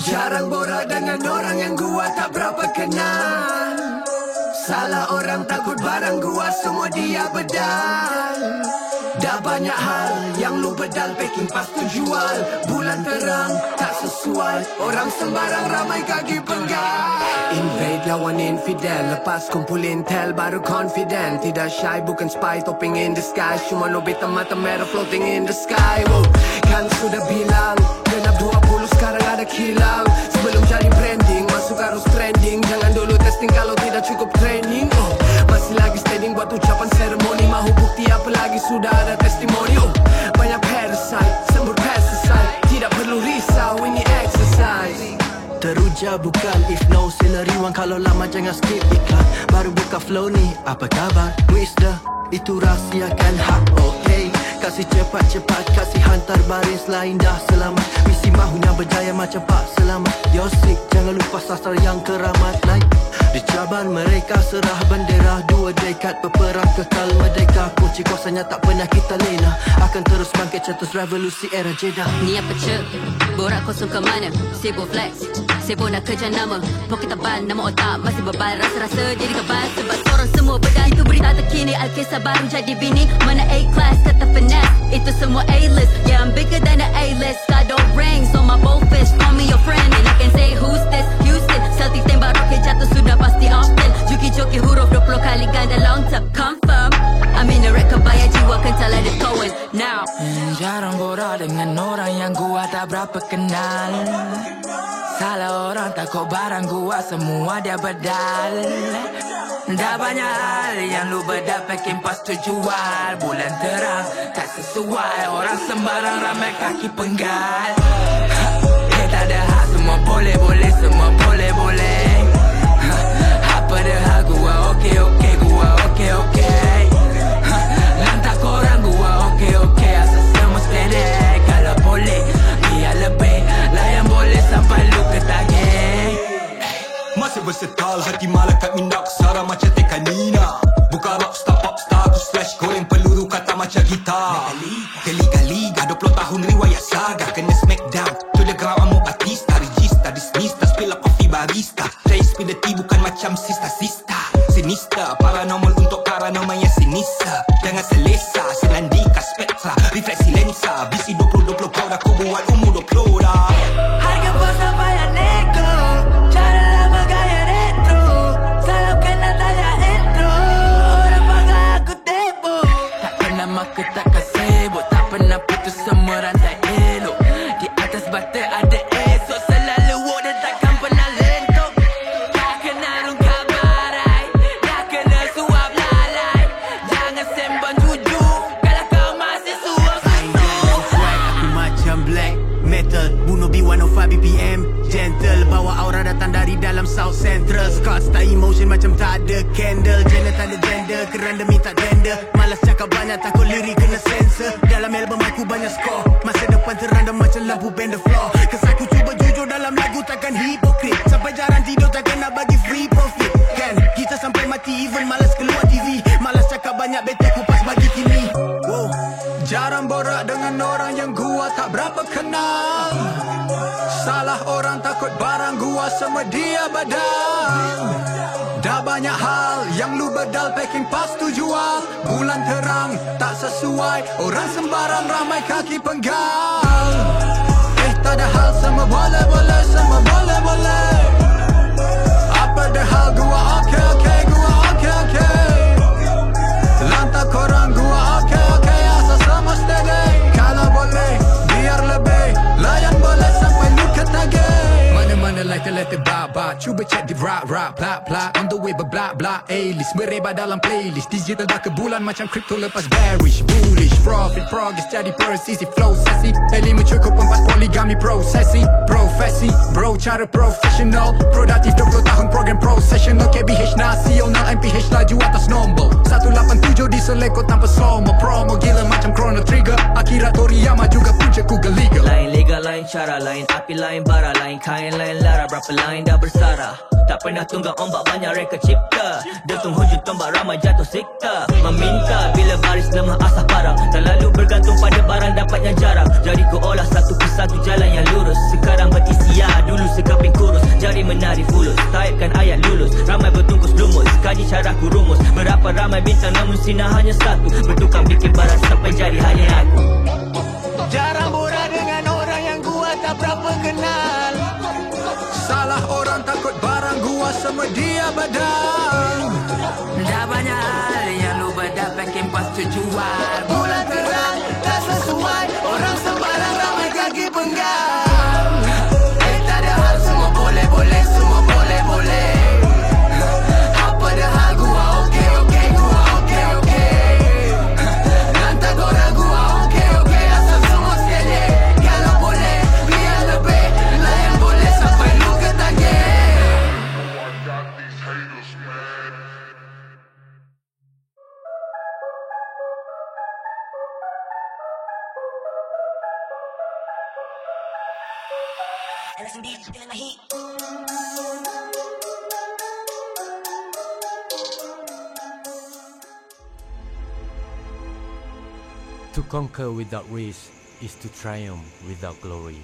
Jarang borak dengan orang yang gua tak berapa kenal. Salah orang takut barang gua semua dia bedal Dah banyak hal yang lu bedal packing pas tu jual. Bulan terang tak sesuai. Orang sembarang ramai kaki penggal. Invade lawan infidel Lepas kumpul intel baru confident. Tidak shy bukan spy topping in the sky. Cuma lobita mata merah floating in the sky. Whoa. Kan sudah bilang Genap 20 sekarang ada kilang. Sebelum jadi branding Masuk harus trending. Jangan dulu testing kalau tidak cukup training. Oh. Masih lagi standing buat ucapan seremoni. Mahu bukti apa lagi? Sudah Bukan if no Salary one kalau lama jangan skip iklan. Baru buka flow ni apa kabar Who is the itu rahsiakan hak okay Kasih cepat-cepat kasih hantar baris lain dah selamat. Misi mahunya berjaya macam Pak Selamat. Yosik jangan lupa sasar yang keramat. Like Dicabar mereka serah bendera Dua dekat. Berperang kekal merdeka. Kunci kuasanya tak pernah kita lena. Akan terus bangkit cetus revolusi era Jeddah. Ni apa cek? Borak kosong ke mana? Sibuk flex Sibuk nak kejar nama. Poket tebal Nama otak masih bebal Rasa-rasa jadi kebal Sebab sorang semua bedal Berita terkini Alkisah baru jadi bini. Mana A-class kata finesse. Itu semua A-list. Yeah I'm bigger than the A-list. I don't ring So my blowfish Call me your friend And I can say who's this? Houston. Celtic tembak rocket jatuh sudah pasti often. Juki-juki huruf 20 kali ganda long term. Confirm. I'm in a record bayar jiwa kental ada kawan Now. Hmm, Jarang borak dengan orang yang gua tak berapa kenal. Salah orang takut barang gua semua dia bedal Dah banyak hal yang lu packing pas tu jual Bulan terang tak sesuai. Orang sembarang ramai kaki penggal. Ha, Eh tak ada hak. Semua boleh boleh semua boleh boleh. Ha, Apa dah hak? Gua okey okey gua okey okey. Ha, Lantak korang gua okey okey. Asal semua steady Kalau boleh biar lebih. Layan boleh sampai lu ketagih Masih versatile Hati malaikat Dah 20 tahun riwayat saga. Kena smackdown To the ground Amu artista. Regista Dismiss Tak spill up coffee barista. Try spill the Bukan macam sista-sista Sinister Paranormal untuk paranormal yang sinisa Jangan selesa Senandika spektra Refleksi lensa BC 20-20 kau dah Kau buat umur Central Scott tak emotion macam tak ada candle tak ada gender. Kerana minta tender Malas cakap banyak takut lirik kena sensor Dalam album aku banyak score. Masa depan terandam macam lampu bend the floor. Kes aku cuba jujur dalam lagu takkan hipokrit Sampai jarang tidur takkan nak bagi free profit. Kan? Kita sampai mati even malas keluar TV Malas cakap banyak bete kupas bagi kini. Wow. Jarang borak dengan orang yang gua tak berapa kenal. Salah orang takut semua dia badal. Dah banyak hal yang lu bedal packing pas tu jual. Bulan terang tak sesuai. Orang sembarang ramai kaki penggal Cuba check di rap rap bla bla. On the way bla bla A-list Mereba dalam playlist. Digital dah ke bulan macam crypto lepas bearish Bullish. Profit progress jadi persisi Flow sesi Lima cukup empat poligami processing Profesi Bro cara professional. Produktif 20 tahun program processional. KBH nasional MPH laju atas nombor. 187 di seleko cara lain Api lain bara lain. Kain lain lara Berapa lain dah bersara. Tak pernah tunggang ombak banyak reka cipta. Detung hujung tombak ramai jatuh sikta. Meminta bila baris lemah asah parah Terlalu bergantung pada barang dapatnya jarang. Jadi ku olah satu persatu jalan yang lurus. Sekarang berisia dulu sekeping kurus. Jari menari fulus Taipkan ayat lulus. Ramai bertungkus lumus Kaji cara ku rumus. Berapa ramai bintang namun sinar hanya satu. Bertukang bikin barang sampai jadi hanya aku. Jarang borak dengan tak berapa kenal. Salah orang takut To conquer without risk is to triumph without glory.